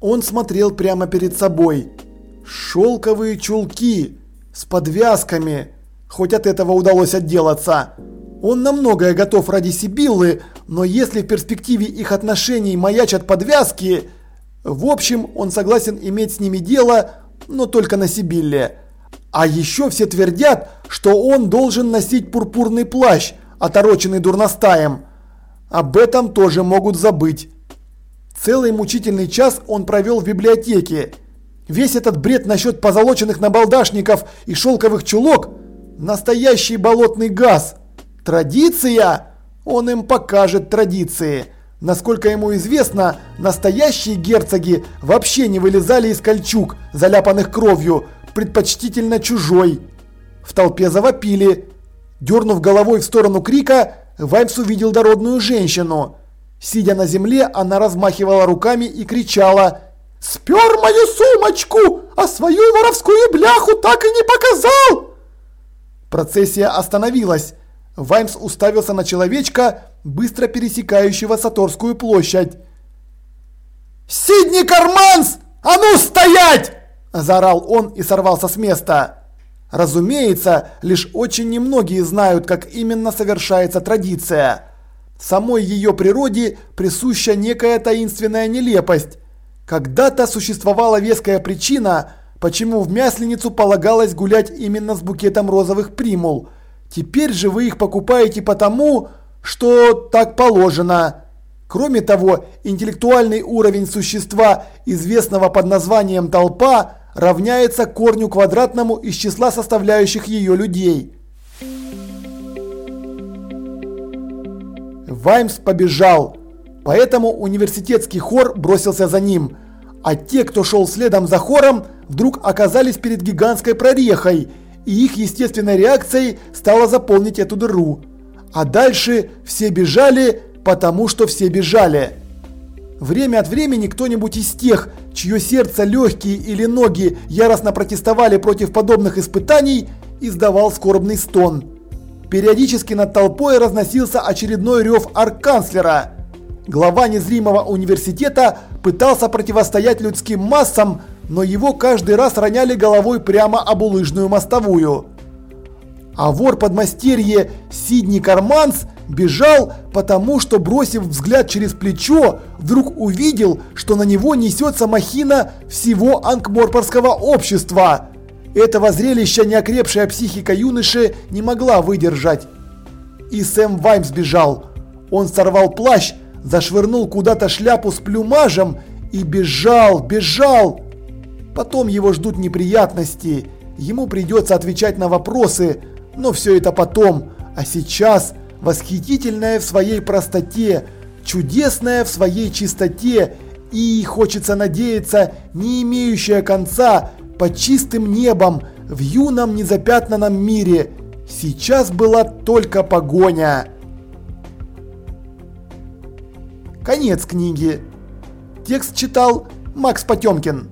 Он смотрел прямо перед собой. Шелковые чулки с подвязками. Хоть от этого удалось отделаться. Он на многое готов ради Сибиллы, но если в перспективе их отношений маячат подвязки, в общем, он согласен иметь с ними дело, но только на Сибилле. А еще все твердят, что он должен носить пурпурный плащ, отороченный дурностаем. Об этом тоже могут забыть. Целый мучительный час он провел в библиотеке. Весь этот бред насчет позолоченных набалдашников и шелковых чулок – настоящий болотный газ. Традиция? Он им покажет традиции. Насколько ему известно, настоящие герцоги вообще не вылезали из кольчуг, заляпанных кровью, предпочтительно чужой. В толпе завопили. Дернув головой в сторону крика, Ваймс увидел дородную женщину. Сидя на земле, она размахивала руками и кричала «Спер мою сумочку, а свою воровскую бляху так и не показал!» Процессия остановилась. Ваймс уставился на человечка, быстро пересекающего Саторскую площадь. «Сидни Карманс! А ну стоять!» – заорал он и сорвался с места. Разумеется, лишь очень немногие знают, как именно совершается традиция. Самой ее природе присуща некая таинственная нелепость. Когда-то существовала веская причина, почему в Мясленицу полагалось гулять именно с букетом розовых примул. Теперь же вы их покупаете потому, что так положено. Кроме того, интеллектуальный уровень существа, известного под названием толпа, равняется корню квадратному из числа составляющих ее людей. Ваймс побежал, поэтому университетский хор бросился за ним, а те, кто шел следом за хором, вдруг оказались перед гигантской прорехой, и их естественной реакцией стало заполнить эту дыру. А дальше все бежали, потому что все бежали. Время от времени кто-нибудь из тех, чье сердце, легкие или ноги яростно протестовали против подобных испытаний, издавал скорбный стон. Периодически над толпой разносился очередной рев арканцлера. Глава незримого университета пытался противостоять людским массам, но его каждый раз роняли головой прямо об улыжную мостовую. А вор подмастерье Сидни Карманс бежал, потому что, бросив взгляд через плечо, вдруг увидел, что на него несется махина всего анкморпорского общества. Этого зрелища неокрепшая психика юноши не могла выдержать. И Сэм Ваймс бежал. Он сорвал плащ, зашвырнул куда-то шляпу с плюмажем и бежал, бежал. Потом его ждут неприятности. Ему придется отвечать на вопросы, но все это потом. А сейчас восхитительная в своей простоте, чудесная в своей чистоте и, хочется надеяться, не имеющая конца, под чистым небом, в юном незапятнанном мире. Сейчас была только погоня. Конец книги. Текст читал Макс Потемкин.